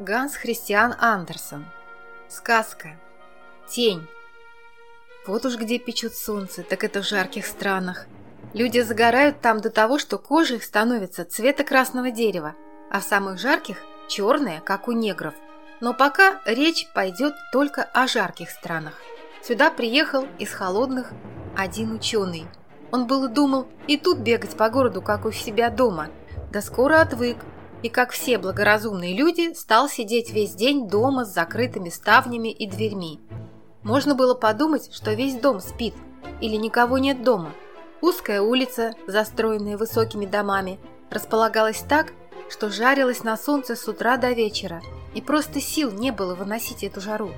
Ганс Христиан Андерсон. Сказка. Тень. Вот уж где печет солнце, так это в жарких странах. Люди загорают там до того, что кожа их становится цвета красного дерева, а в самых жарких – черная, как у негров. Но пока речь пойдет только о жарких странах. Сюда приехал из холодных один ученый. Он было думал и тут бегать по городу, как у себя дома, да скоро отвык, и, как все благоразумные люди, стал сидеть весь день дома с закрытыми ставнями и дверьми. Можно было подумать, что весь дом спит или никого нет дома. Узкая улица, застроенная высокими домами, располагалась так, что жарилась на солнце с утра до вечера, и просто сил не было выносить эту жару.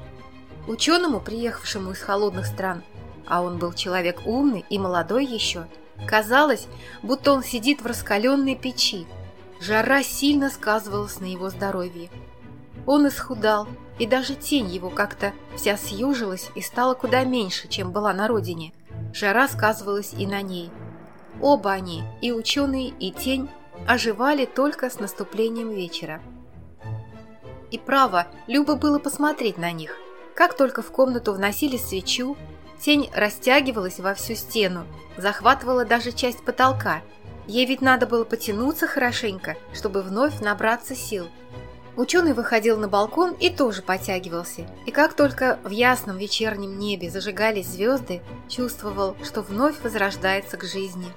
Ученому, приехавшему из холодных стран, а он был человек умный и молодой еще, казалось, будто он сидит в раскаленной печи, Жара сильно сказывалась на его здоровье. Он исхудал, и даже тень его как-то вся съежилась и стала куда меньше, чем была на родине. Жара сказывалась и на ней. Оба они, и ученый, и тень, оживали только с наступлением вечера. И право, любо было посмотреть на них. Как только в комнату вносили свечу, тень растягивалась во всю стену, захватывала даже часть потолка – Ей ведь надо было потянуться хорошенько, чтобы вновь набраться сил. Ученый выходил на балкон и тоже потягивался. И как только в ясном вечернем небе зажигались звезды, чувствовал, что вновь возрождается к жизни.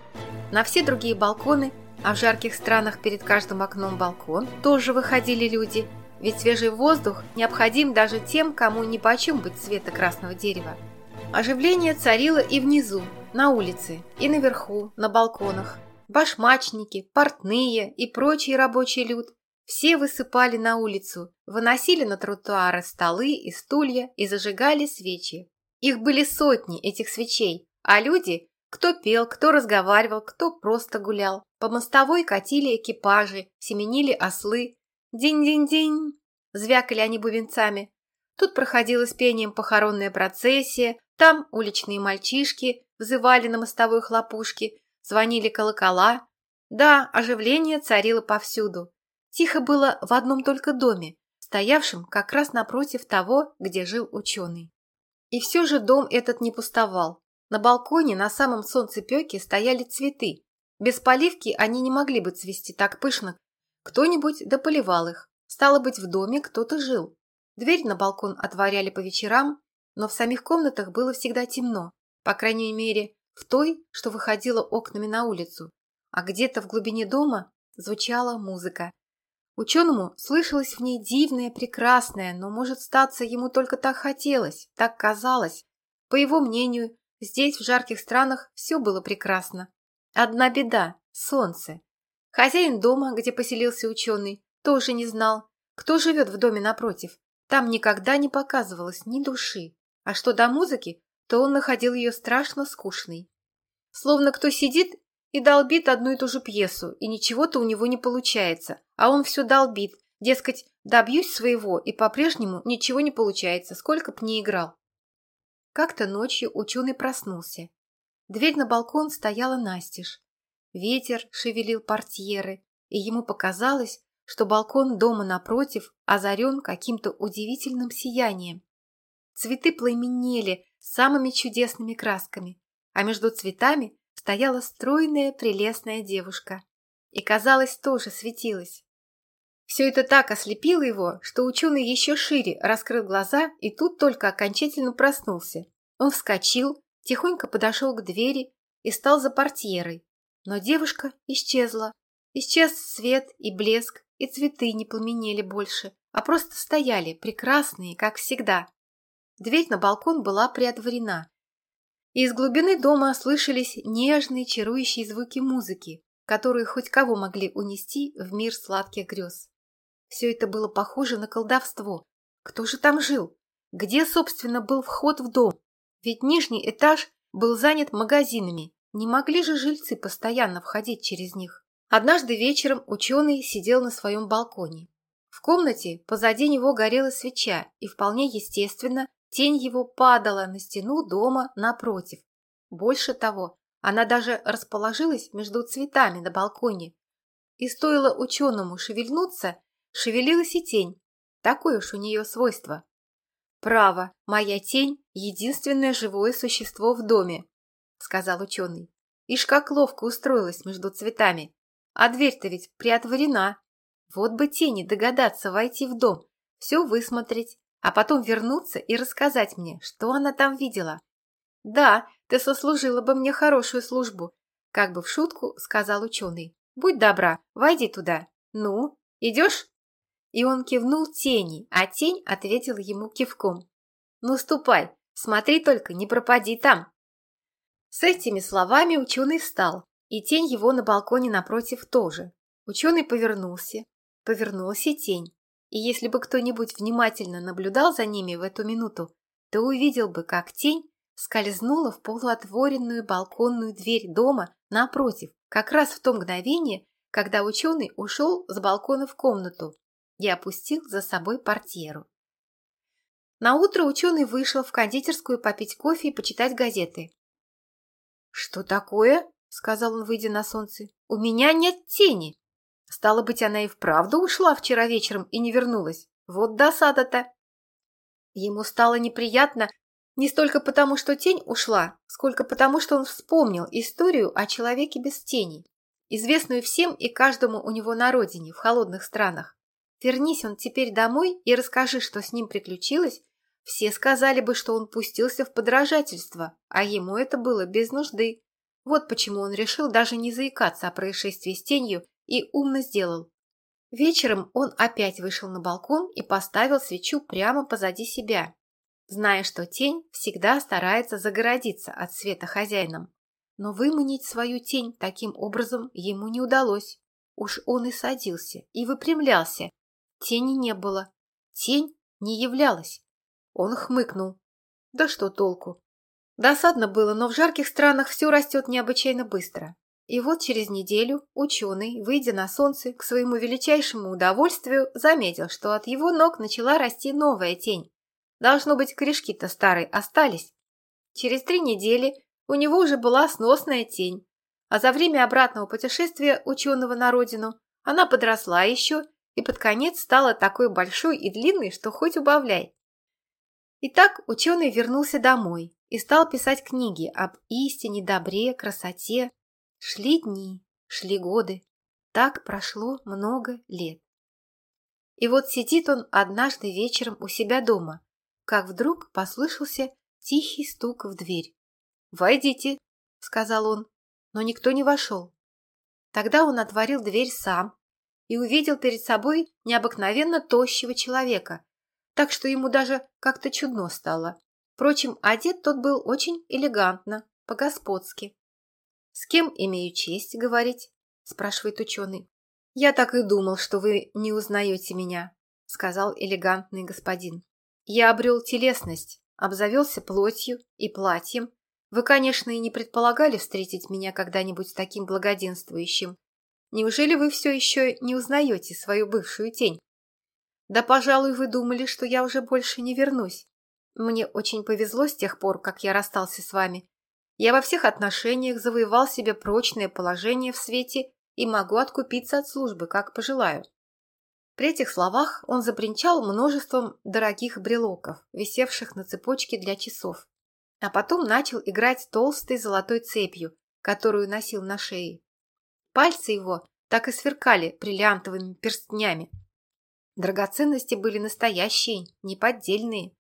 На все другие балконы, а в жарких странах перед каждым окном балкон, тоже выходили люди, ведь свежий воздух необходим даже тем, кому ни почем быть цвета красного дерева. Оживление царило и внизу, на улице, и наверху, на балконах башмачники, портные и прочий рабочий люд все высыпали на улицу, выносили на тротуары столы и стулья и зажигали свечи. Их были сотни, этих свечей, а люди, кто пел, кто разговаривал, кто просто гулял. По мостовой катили экипажи, семенили ослы. День-день-день! Звякали они бубенцами. Тут проходила с пением похоронная процессия, там уличные мальчишки взывали на мостовой хлопушки, звонили колокола. Да, оживление царило повсюду. Тихо было в одном только доме, стоявшем как раз напротив того, где жил ученый. И все же дом этот не пустовал. На балконе на самом солнцепеке стояли цветы. Без поливки они не могли бы цвести так пышно. Кто-нибудь дополивал их. Стало быть, в доме кто-то жил. Дверь на балкон отворяли по вечерам, но в самих комнатах было всегда темно. По крайней мере, в той, что выходила окнами на улицу, а где-то в глубине дома звучала музыка. Ученому слышалось в ней дивное, прекрасное, но, может, статься ему только так хотелось, так казалось. По его мнению, здесь, в жарких странах, все было прекрасно. Одна беда – солнце. Хозяин дома, где поселился ученый, тоже не знал, кто живет в доме напротив. Там никогда не показывалось ни души. А что до музыки, то он находил ее страшно скучной. Словно кто сидит и долбит одну и ту же пьесу, и ничего-то у него не получается, а он все долбит, дескать, добьюсь своего, и по-прежнему ничего не получается, сколько б ни играл. Как-то ночью ученый проснулся. Дверь на балкон стояла настежь. Ветер шевелил портьеры, и ему показалось, что балкон дома напротив озарен каким-то удивительным сиянием. Цветы пламенели самыми чудесными красками, а между цветами стояла стройная прелестная девушка и, казалось, тоже светилась. Все это так ослепило его, что ученый еще шире раскрыл глаза и тут только окончательно проснулся. Он вскочил, тихонько подошел к двери и стал за портьерой. Но девушка исчезла. Исчез свет и блеск, и цветы не пламенели больше, а просто стояли, прекрасные, как всегда. Дверь на балкон была приотворена. Из глубины дома слышались нежные, чарующие звуки музыки, которые хоть кого могли унести в мир сладких грез. Все это было похоже на колдовство. Кто же там жил? Где, собственно, был вход в дом? Ведь нижний этаж был занят магазинами. Не могли же жильцы постоянно входить через них? Однажды вечером ученый сидел на своем балконе. В комнате позади него горела свеча, и вполне естественно Тень его падала на стену дома напротив. Больше того, она даже расположилась между цветами на балконе. И стоило ученому шевельнуться, шевелилась и тень. Такое уж у нее свойство. Право, моя тень — единственное живое существо в доме, сказал ученый. Ишь как ловко устроилась между цветами. А дверь-то ведь приотворена. Вот бы тени догадаться войти в дом, все высмотреть, а потом вернуться и рассказать мне, что она там видела. Да, ты сослужила бы мне хорошую службу, как бы в шутку сказал ученый. Будь добра, войди туда. Ну, идешь? И он кивнул тени, а тень ответила ему кивком. Ну, ступай, смотри только, не пропади там. С этими словами ученый встал, и тень его на балконе напротив тоже. Ученый повернулся, повернулась и тень. И если бы кто-нибудь внимательно наблюдал за ними в эту минуту, то увидел бы, как тень скользнула в полуотворенную балконную дверь дома напротив, как раз в то мгновение, когда ученый ушел с балкона в комнату и опустил за собой портьеру. Наутро ученый вышел в кондитерскую попить кофе и почитать газеты. «Что такое?» — сказал он, выйдя на солнце. «У меня нет тени. Стало быть, она и вправду ушла вчера вечером и не вернулась. Вот досада-то!» Ему стало неприятно не столько потому, что тень ушла, сколько потому, что он вспомнил историю о человеке без тени, известную всем и каждому у него на родине, в холодных странах. Вернись он теперь домой и расскажи, что с ним приключилось, все сказали бы, что он пустился в подражательство, а ему это было без нужды. Вот почему он решил даже не заикаться о происшествии с тенью и умно сделал. Вечером он опять вышел на балкон и поставил свечу прямо позади себя, зная, что тень всегда старается загородиться от света хозяином. Но выманить свою тень таким образом ему не удалось. Уж он и садился, и выпрямлялся. Тени не было. Тень не являлась. Он хмыкнул. Да что толку? Досадно было, но в жарких странах все растет необычайно быстро. И вот через неделю ученый, выйдя на солнце, к своему величайшему удовольствию, заметил, что от его ног начала расти новая тень. Должно быть, корешки-то старые остались. Через три недели у него уже была сносная тень, а за время обратного путешествия ученого на родину она подросла еще и под конец стала такой большой и длинной, что хоть убавляй. Итак, ученый вернулся домой и стал писать книги об истине, добре, красоте. Шли дни, шли годы. Так прошло много лет. И вот сидит он однажды вечером у себя дома, как вдруг послышался тихий стук в дверь. «Войдите», — сказал он, но никто не вошел. Тогда он отворил дверь сам и увидел перед собой необыкновенно тощего человека так что ему даже как-то чудно стало. Впрочем, одет тот был очень элегантно, по-господски. «С кем имею честь говорить?» – спрашивает ученый. «Я так и думал, что вы не узнаете меня», – сказал элегантный господин. «Я обрел телесность, обзавелся плотью и платьем. Вы, конечно, и не предполагали встретить меня когда-нибудь таким благоденствующим. Неужели вы все еще не узнаете свою бывшую тень?» Да, пожалуй, вы думали, что я уже больше не вернусь. Мне очень повезло с тех пор, как я расстался с вами. Я во всех отношениях завоевал себе прочное положение в свете и могу откупиться от службы, как пожелаю. При этих словах он забринчал множеством дорогих брелоков, висевших на цепочке для часов, а потом начал играть толстой золотой цепью, которую носил на шее. Пальцы его так и сверкали бриллиантовыми перстнями, Драгоценности были настоящие, не поддельные.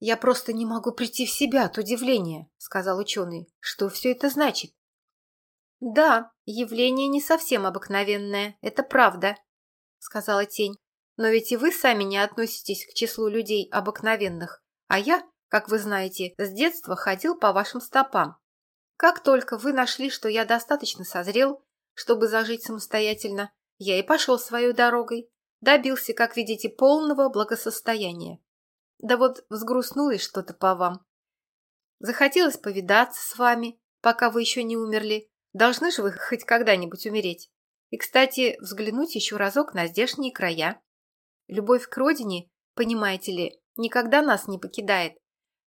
«Я просто не могу прийти в себя от удивления», — сказал ученый. «Что все это значит?» «Да, явление не совсем обыкновенное, это правда», — сказала тень. «Но ведь и вы сами не относитесь к числу людей обыкновенных, а я, как вы знаете, с детства ходил по вашим стопам. Как только вы нашли, что я достаточно созрел, чтобы зажить самостоятельно, я и пошел своей дорогой, Добился, как видите, полного благосостояния. Да вот взгрустнулось что-то по вам. Захотелось повидаться с вами, пока вы еще не умерли. Должны же вы хоть когда-нибудь умереть. И, кстати, взглянуть еще разок на здешние края. Любовь к родине, понимаете ли, никогда нас не покидает.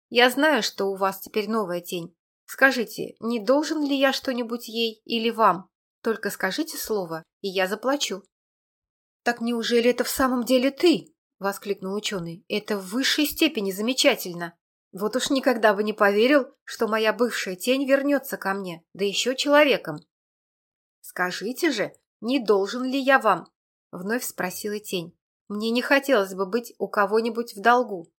Я знаю, что у вас теперь новая тень. Скажите, не должен ли я что-нибудь ей или вам? Только скажите слово, и я заплачу. «Так неужели это в самом деле ты?» Воскликнул ученый. «Это в высшей степени замечательно. Вот уж никогда бы не поверил, что моя бывшая тень вернется ко мне, да еще человеком». «Скажите же, не должен ли я вам?» — вновь спросила тень. «Мне не хотелось бы быть у кого-нибудь в долгу».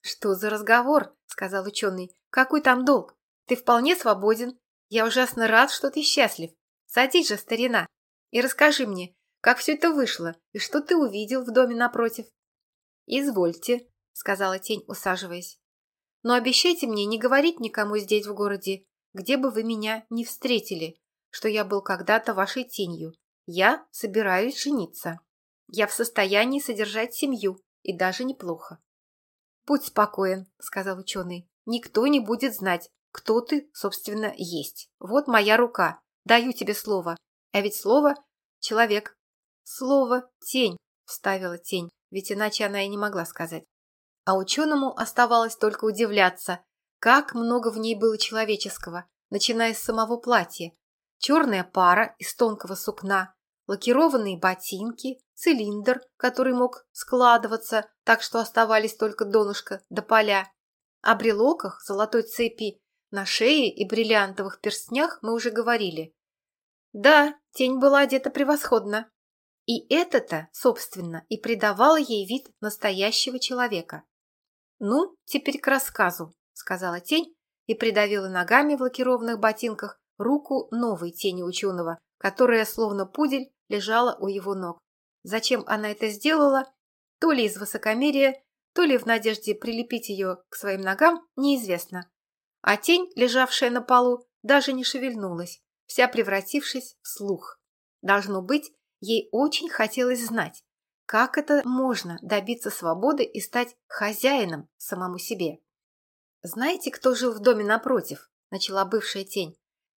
«Что за разговор?» — сказал ученый. «Какой там долг? Ты вполне свободен. Я ужасно рад, что ты счастлив. Садись же, старина, и расскажи мне, как все это вышло и что ты увидел в доме напротив». «Извольте», — сказала тень, усаживаясь. «Но обещайте мне не говорить никому здесь в городе, где бы вы меня не встретили, что я был когда-то вашей тенью. Я собираюсь жениться. Я в состоянии содержать семью, и даже неплохо». «Будь спокоен», — сказал ученый. «Никто не будет знать, кто ты, собственно, есть. Вот моя рука. Даю тебе слово. А ведь слово — человек. Слово — тень», — вставила тень ведь иначе она и не могла сказать. А ученому оставалось только удивляться, как много в ней было человеческого, начиная с самого платья. Черная пара из тонкого сукна, лакированные ботинки, цилиндр, который мог складываться так, что оставались только донышко до поля. О брелоках, золотой цепи, на шее и бриллиантовых перстнях мы уже говорили. Да, тень была одета превосходно. И это-то, собственно, и придавало ей вид настоящего человека. «Ну, теперь к рассказу», — сказала тень и придавила ногами в лакированных ботинках руку новой тени ученого, которая, словно пудель, лежала у его ног. Зачем она это сделала, то ли из высокомерия, то ли в надежде прилепить ее к своим ногам, неизвестно. А тень, лежавшая на полу, даже не шевельнулась, вся превратившись в слух. Должно быть, Ей очень хотелось знать, как это можно добиться свободы и стать хозяином самому себе. «Знаете, кто жил в доме напротив?» – начала бывшая тень.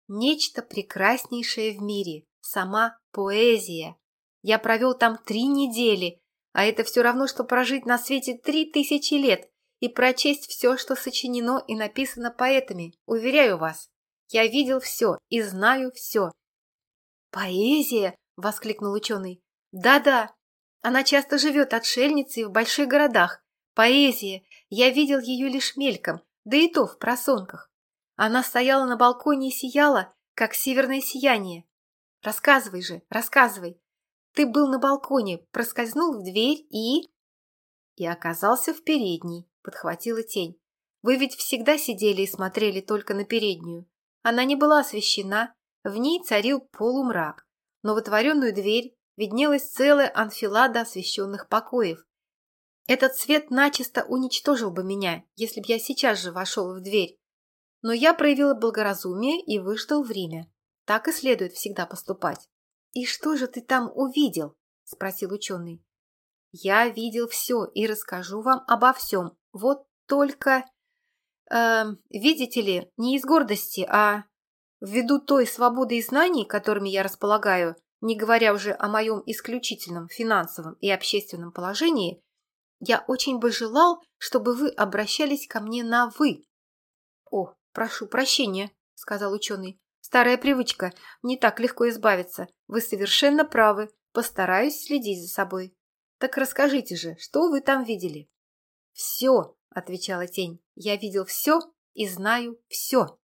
«Нечто прекраснейшее в мире, сама поэзия. Я провел там три недели, а это все равно, что прожить на свете три тысячи лет и прочесть все, что сочинено и написано поэтами, уверяю вас. Я видел все и знаю все». «Поэзия!» Воскликнул ученый. Да-да, она часто живет отшельницей в больших городах. Поэзия. Я видел ее лишь мельком, да и то в просонках. Она стояла на балконе и сияла, как северное сияние. Рассказывай же, рассказывай. Ты был на балконе, проскользнул в дверь и... И оказался в передней, подхватила тень. Вы ведь всегда сидели и смотрели только на переднюю. Она не была освещена, в ней царил полумрак но в отворенную дверь виднелась целая анфилада освещенных покоев. Этот свет начисто уничтожил бы меня, если б я сейчас же вошел в дверь. Но я проявила благоразумие и выждал время. Так и следует всегда поступать. «И что же ты там увидел?» – спросил ученый. «Я видел все и расскажу вам обо всем. Вот только, э, видите ли, не из гордости, а Ввиду той свободы и знаний, которыми я располагаю, не говоря уже о моем исключительном финансовом и общественном положении, я очень бы желал, чтобы вы обращались ко мне на «вы». «О, прошу прощения», — сказал ученый. «Старая привычка, не так легко избавиться. Вы совершенно правы, постараюсь следить за собой. Так расскажите же, что вы там видели?» «Все», — отвечала тень, — «я видел все и знаю все».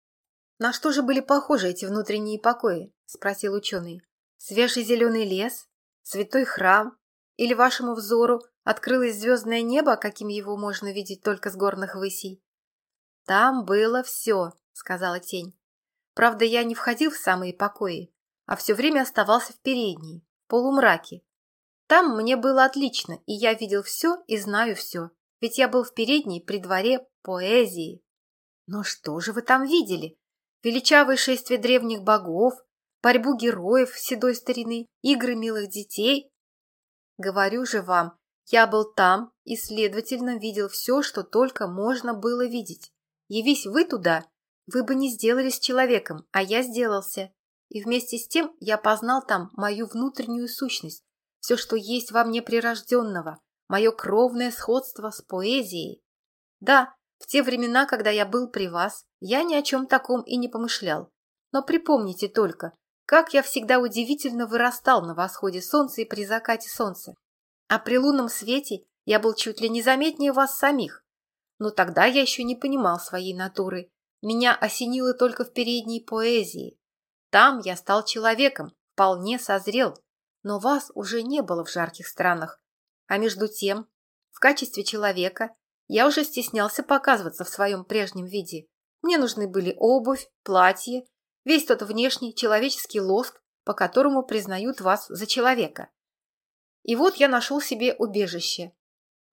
«На что же были похожи эти внутренние покои?» – спросил ученый. «Свежий зеленый лес? Святой храм? Или вашему взору открылось звездное небо, каким его можно видеть только с горных высей?» «Там было все», – сказала тень. «Правда, я не входил в самые покои, а все время оставался в передней, в полумраке. Там мне было отлично, и я видел все и знаю все, ведь я был в передней при дворе поэзии». «Но что же вы там видели?» Величавое шествие древних богов, борьбу героев седой старины, игры милых детей. Говорю же вам, я был там и, следовательно, видел все, что только можно было видеть. Явись вы туда, вы бы не сделались человеком, а я сделался. И вместе с тем я познал там мою внутреннюю сущность, все, что есть во мне прирожденного, мое кровное сходство с поэзией. Да, в те времена, когда я был при вас, я ни о чем таком и не помышлял. Но припомните только, как я всегда удивительно вырастал на восходе солнца и при закате солнца. А при лунном свете Я был чуть ли не заметнее вас самих. Но тогда я еще не понимал своей натуры. Меня осенило только в передней поэзии. Там я стал человеком, вполне созрел. Но вас уже не было в жарких странах. А между тем, в качестве человека, я уже стеснялся показываться в своем прежнем виде. Мне нужны были обувь, платье, весь тот внешний человеческий лоск, по которому признают вас за человека. И вот я нашел себе убежище.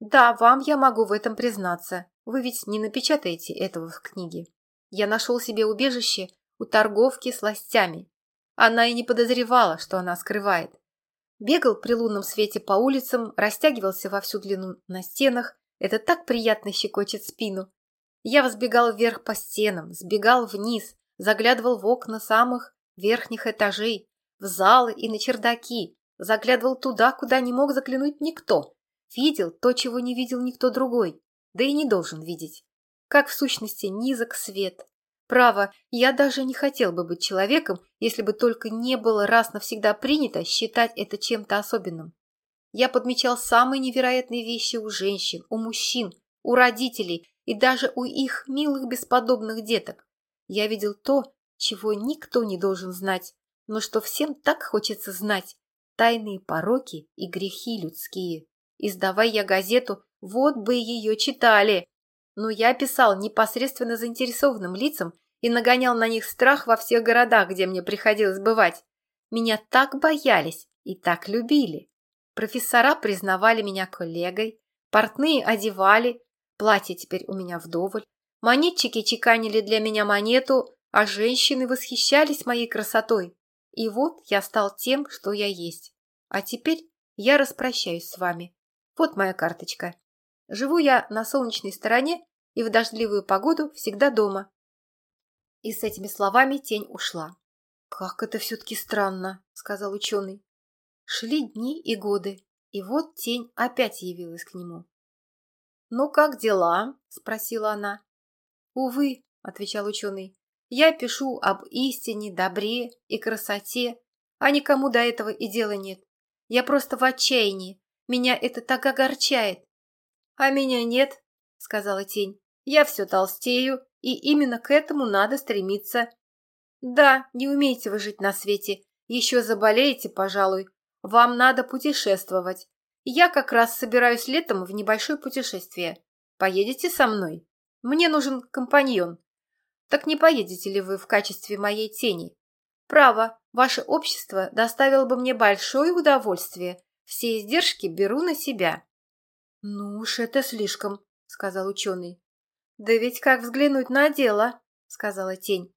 Да, вам я могу в этом признаться. Вы ведь не напечатаете этого в книге. Я нашел себе убежище у торговки сластями. Она и не подозревала, что она скрывает. Бегал при лунном свете по улицам, растягивался во всю длину на стенах. Это так приятно щекочет спину. Я взбегал вверх по стенам, сбегал вниз, заглядывал в окна самых верхних этажей, в залы и на чердаки, заглядывал туда, куда не мог заглянуть никто. Видел то, чего не видел никто другой, да и не должен видеть. Как в сущности низок свет. Право, я даже не хотел бы быть человеком, если бы только не было раз навсегда принято считать это чем-то особенным. Я подмечал самые невероятные вещи у женщин, у мужчин, у родителей и даже у их милых бесподобных деток. Я видел то, чего никто не должен знать, но что всем так хочется знать – тайные пороки и грехи людские. Издавая я газету, вот бы ее читали. Но я писал непосредственно заинтересованным лицам и нагонял на них страх во всех городах, где мне приходилось бывать. Меня так боялись и так любили. Профессора признавали меня коллегой, портные одевали, платье теперь у меня вдоволь, монетчики чеканили для меня монету, а женщины восхищались моей красотой. И вот я стал тем, что я есть. А теперь я распрощаюсь с вами. Вот моя карточка. Живу я на солнечной стороне и в дождливую погоду всегда дома. И с этими словами тень ушла. «Как это все-таки странно», — сказал ученый. Шли дни и годы, и вот тень опять явилась к нему. «Ну, как дела?» — спросила она. «Увы», — отвечал ученый, — «я пишу об истине, добре и красоте, а никому до этого и дела нет. Я просто в отчаянии, меня это так огорчает». «А меня нет», — сказала тень, — «я все толстею, и именно к этому надо стремиться». «Да, не умеете вы жить на свете, еще заболеете, пожалуй. Вам надо путешествовать, я как раз собираюсь летом в небольшое путешествие. Поедете со мной? Мне нужен компаньон. Так не поедете ли вы в качестве моей тени? Право, ваше общество доставило бы мне большое удовольствие. Все издержки беру на себя. Ну уж это слишком, сказал ученый. Да ведь как взглянуть на дело, сказала тень.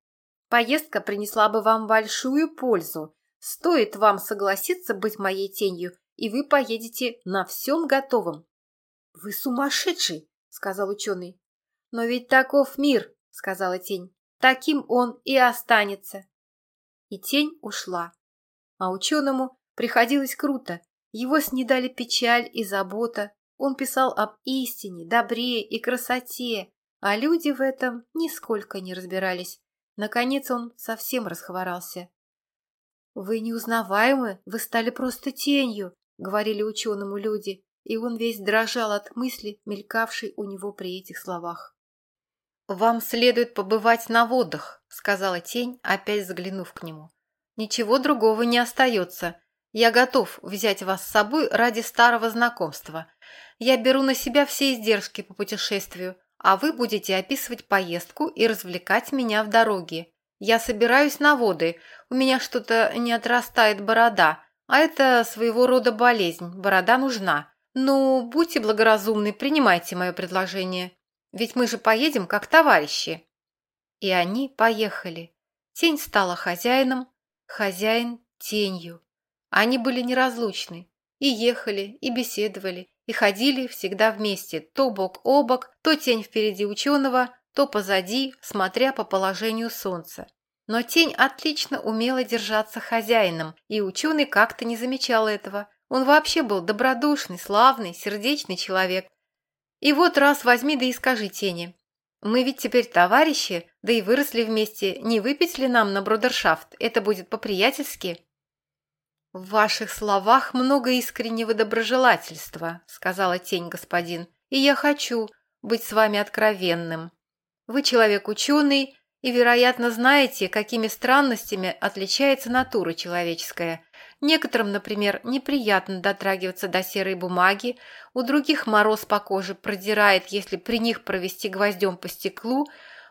Поездка принесла бы вам большую пользу. Стоит вам согласиться быть моей тенью, и вы поедете на всем готовом. — Вы сумасшедший, — сказал ученый. — Но ведь таков мир, — сказала тень. — Таким он и останется. И тень ушла. А ученому приходилось круто. Его снедали печаль и забота. Он писал об истине, добре и красоте, а люди в этом нисколько не разбирались. Наконец он совсем расхворался. «Вы неузнаваемы, вы стали просто тенью», — говорили ученому люди, и он весь дрожал от мысли, мелькавшей у него при этих словах. «Вам следует побывать на водах», — сказала тень, опять заглянув к нему. «Ничего другого не остается. Я готов взять вас с собой ради старого знакомства. Я беру на себя все издержки по путешествию, а вы будете описывать поездку и развлекать меня в дороге. Я собираюсь на воды, у меня что-то не отрастает борода, а это своего рода болезнь, борода нужна. Ну, будьте благоразумны, принимайте мое предложение. Ведь мы же поедем как товарищи. И они поехали. Тень стала хозяином, хозяин – тенью. Они были неразлучны. И ехали, и беседовали, и ходили всегда вместе, то бок о бок, то тень впереди ученого, то позади, смотря по положению солнца. Но тень отлично умела держаться хозяином, и ученый как-то не замечал этого. Он вообще был добродушный, славный, сердечный человек. И вот раз возьми да и скажи тени. Мы ведь теперь товарищи, да и выросли вместе. Не выпить ли нам на брудершафт? Это будет по-приятельски. «В ваших словах много искреннего доброжелательства», — сказала тень господин, «и я хочу быть с вами откровенным. Вы человек ученый и, вероятно, знаете, какими странностями отличается натура человеческая. Некоторым, например, неприятно дотрагиваться до серой бумаги, у других мороз по коже продирает, если при них провести гвоздем по стеклу.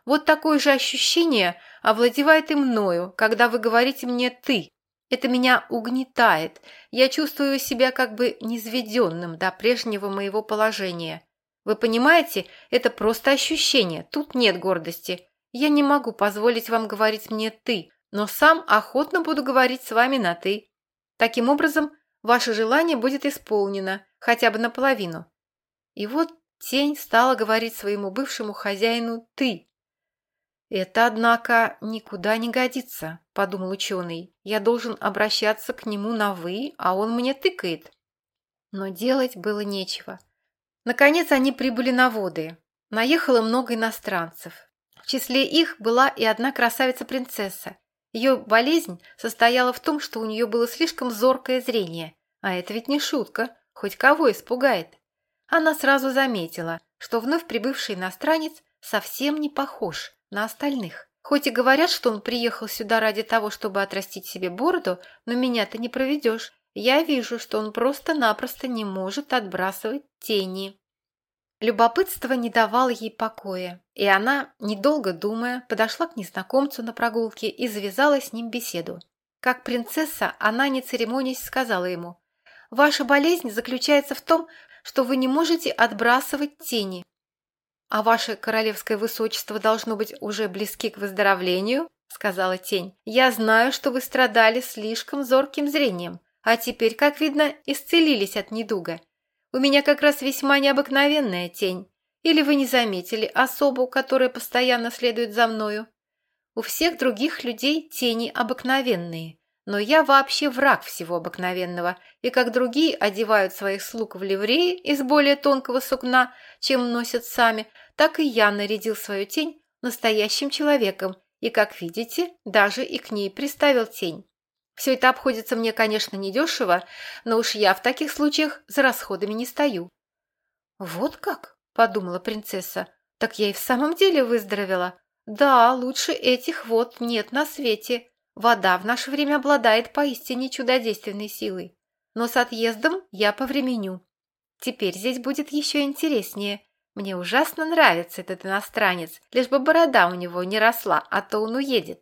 Вот такое же ощущение овладевает и мною, когда вы говорите мне «ты», это меня угнетает. Я чувствую себя как бы низведенным до прежнего моего положения. Вы понимаете, это просто ощущение, тут нет гордости. Я не могу позволить вам говорить мне «ты», но сам охотно буду говорить с вами на «ты». Таким образом, ваше желание будет исполнено, хотя бы наполовину. И вот тень стала говорить своему бывшему хозяину «ты», «Это, однако, никуда не годится», – подумал ученый. «Я должен обращаться к нему на «вы», а он мне тыкает». Но делать было нечего. Наконец они прибыли на воды. Наехало много иностранцев. В числе их была и одна красавица-принцесса. Ее болезнь состояла в том, что у нее было слишком зоркое зрение. А это ведь не шутка, хоть кого испугает. Она сразу заметила, что вновь прибывший иностранец совсем не похож на остальных. Хоть и говорят, что он приехал сюда ради того, чтобы отрастить себе бороду, но меня ты не проведешь. Я вижу, что он просто-напросто не может отбрасывать тени. Любопытство не давало ей покоя, и она, недолго думая, подошла к незнакомцу на прогулке и завязала с ним беседу. Как принцесса, она, не церемонясь, сказала ему, «Ваша болезнь заключается в том, что вы не можете отбрасывать тени. «А ваше королевское высочество должно быть уже близки к выздоровлению», — сказала тень. «Я знаю, что вы страдали слишком зорким зрением, а теперь, как видно, исцелились от недуга. У меня как раз весьма необыкновенная тень. Или вы не заметили особу, которая постоянно следует за мною? У всех других людей тени обыкновенные, но я вообще враг всего обыкновенного, и как другие одевают своих слуг в ливреи из более тонкого сукна, чем носят сами, так и я нарядил свою тень настоящим человеком и, как видите, даже и к ней приставил тень. Все это обходится мне, конечно, недешево, но уж я в таких случаях за расходами не стою. «Вот как?» – подумала принцесса. «Так я и в самом деле выздоровела. Да, лучше этих вот нет на свете. Вода в наше время обладает поистине чудодейственной силой. Но с отъездом я повременю. Теперь здесь будет еще интереснее. Мне ужасно нравится этот иностранец, лишь бы борода у него не росла, а то он уедет.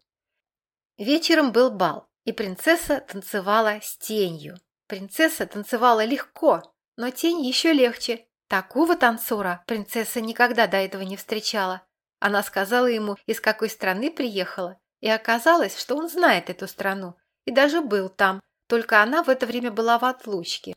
Вечером был бал, и принцесса танцевала с тенью. Принцесса танцевала легко, но тень еще легче. Такого танцора принцесса никогда до этого не встречала. Она сказала ему, из какой страны приехала, и оказалось, что он знает эту страну и даже был там, только она в это время была в отлучке.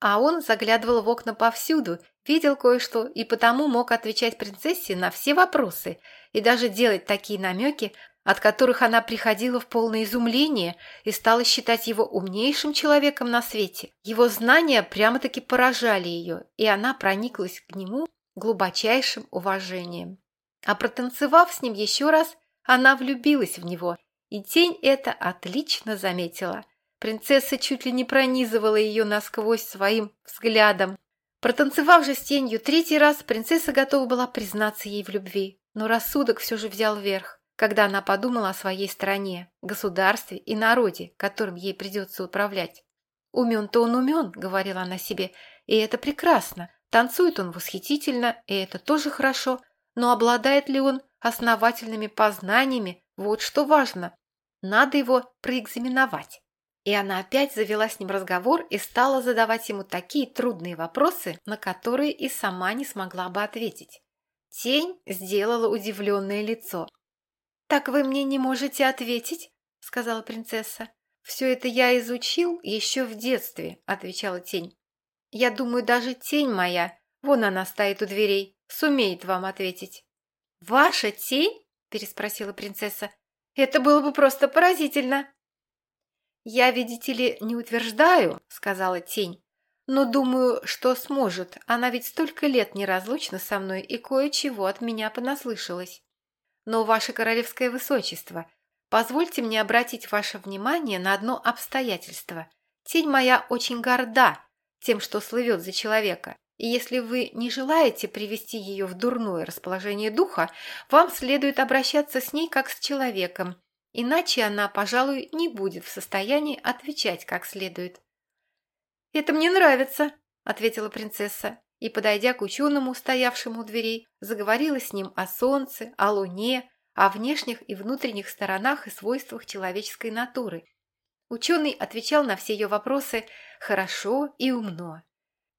А он заглядывал в окна повсюду, видел кое-что и потому мог отвечать принцессе на все вопросы и даже делать такие намеки, от которых она приходила в полное изумление и стала считать его умнейшим человеком на свете. Его знания прямо-таки поражали ее, и она прониклась к нему глубочайшим уважением. А протанцевав с ним еще раз, она влюбилась в него, и тень это отлично заметила – Принцесса чуть ли не пронизывала ее насквозь своим взглядом. Протанцевав же с тенью третий раз, принцесса готова была признаться ей в любви. Но рассудок все же взял верх, когда она подумала о своей стране, государстве и народе, которым ей придется управлять. «Умен-то он умен», — говорила она себе, — «и это прекрасно. Танцует он восхитительно, и это тоже хорошо. Но обладает ли он основательными познаниями, вот что важно. Надо его проэкзаменовать». И она опять завела с ним разговор и стала задавать ему такие трудные вопросы, на которые и сама не смогла бы ответить. Тень сделала удивленное лицо. «Так вы мне не можете ответить?» — сказала принцесса. «Все это я изучил еще в детстве», — отвечала тень. «Я думаю, даже тень моя, вон она стоит у дверей, сумеет вам ответить». «Ваша тень?» — переспросила принцесса. «Это было бы просто поразительно!» «Я, видите ли, не утверждаю», — сказала тень, «но думаю, что сможет. Она ведь столько лет неразлучна со мной и кое-чего от меня понаслышалась. Но, ваше королевское высочество, позвольте мне обратить ваше внимание на одно обстоятельство. Тень моя очень горда тем, что слывет за человека, и если вы не желаете привести ее в дурное расположение духа, вам следует обращаться с ней как с человеком, иначе она, пожалуй, не будет в состоянии отвечать как следует. «Это мне нравится», — ответила принцесса, и, подойдя к ученому, стоявшему у дверей, заговорила с ним о солнце, о луне, о внешних и внутренних сторонах и свойствах человеческой натуры. Ученый отвечал на все ее вопросы хорошо и умно.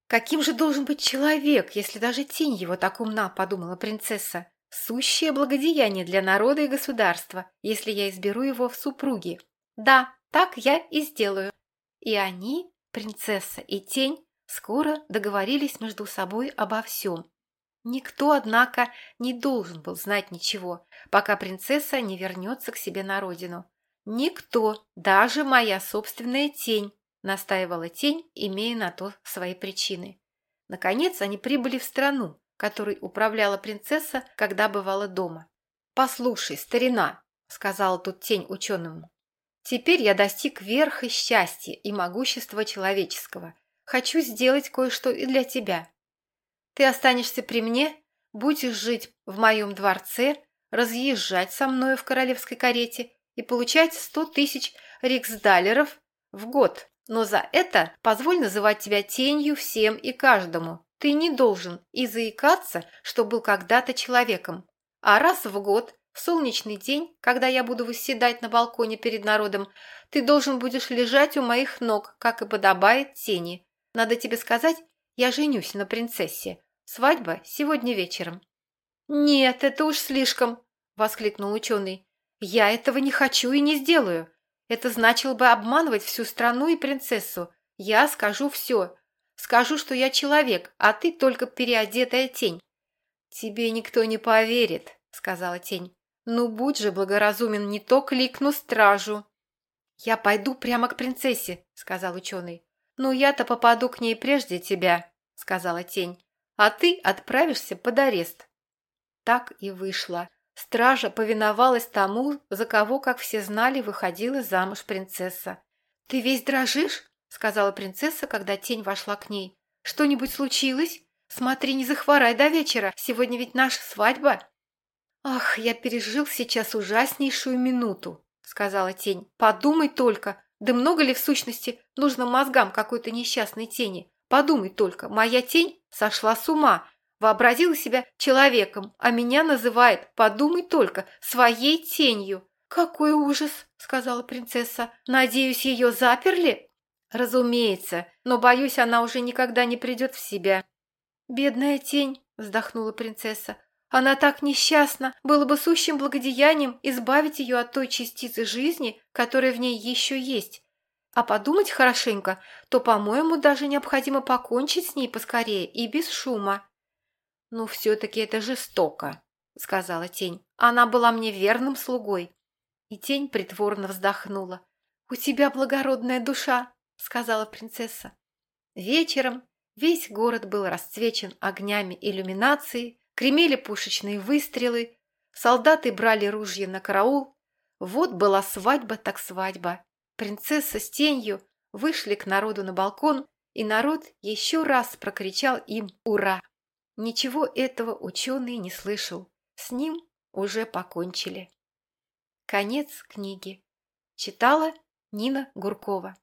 «Каким же должен быть человек, если даже тень его так умна?» – подумала принцесса. «Сущее благодеяние для народа и государства, если я изберу его в супруги. Да, так я и сделаю». И они, принцесса и тень, скоро договорились между собой обо всем. Никто, однако, не должен был знать ничего, пока принцесса не вернется к себе на родину. Никто, даже моя собственная тень, настаивала тень, имея на то свои причины. Наконец они прибыли в страну, которой управляла принцесса, когда бывала дома. «Послушай, старина», — сказала тут тень ученому, — «теперь я достиг верха счастья и могущества человеческого. Хочу сделать кое-что и для тебя. Ты останешься при мне, будешь жить в моем дворце, разъезжать со мною в королевской карете и получать сто тысяч риксдалеров в год. Но за это позволь называть тебя тенью всем и каждому. Ты не должен и заикаться, что был когда-то человеком. А раз в год, в солнечный день, когда я буду восседать на балконе перед народом, ты должен будешь лежать у моих ног, как и подобает тени. Надо тебе сказать, я женюсь на принцессе. Свадьба сегодня вечером». «Нет, это уж слишком», — воскликнул ученый. «Я этого не хочу и не сделаю. Это значило бы обманывать всю страну и принцессу. Я скажу все. Скажу, что я человек, а ты только переодетая тень». «Тебе никто не поверит», — сказала тень. «Ну, будь же благоразумен, не то кликну стражу». «Я пойду прямо к принцессе», — сказал ученый. «Ну, я-то попаду к ней прежде тебя», — сказала тень. «А ты отправишься под арест». Так и вышло. Стража повиновалась тому, за кого, как все знали, выходила замуж принцесса. «Ты весь дрожишь?» — сказала принцесса, когда тень вошла к ней. «Что-нибудь случилось? Смотри, не захворай до вечера. Сегодня ведь наша свадьба». «Ах, я пережил сейчас ужаснейшую минуту», — сказала тень. «Подумай только, да много ли в сущности нужно мозгам какой-то несчастной тени? Подумай только, моя тень сошла с ума, вообразила себя человеком, а меня называет, подумай только, своей тенью. «Какой ужас!» — сказала принцесса. «Надеюсь, ее заперли?» «Разумеется, но, боюсь, она уже никогда не придет в себя». «Бедная тень!» — вздохнула принцесса. Она так несчастна, было бы сущим благодеянием избавить ее от той частицы жизни, которая в ней еще есть. А подумать хорошенько, то, по-моему, даже необходимо покончить с ней поскорее и без шума. «Ну, все-таки это жестоко», — сказала тень. «Она была мне верным слугой». И тень притворно вздохнула. «У тебя благородная душа», — сказала принцесса. Вечером весь город был расцвечен огнями иллюминации, Кремели пушечные выстрелы, солдаты брали ружья на караул. Вот была свадьба так свадьба. Принцесса с тенью вышли к народу на балкон, и народ еще раз прокричал им «Ура!». Ничего этого ученый не слышал. С ним уже покончили. Конец книги. Читала Нина Гуркова.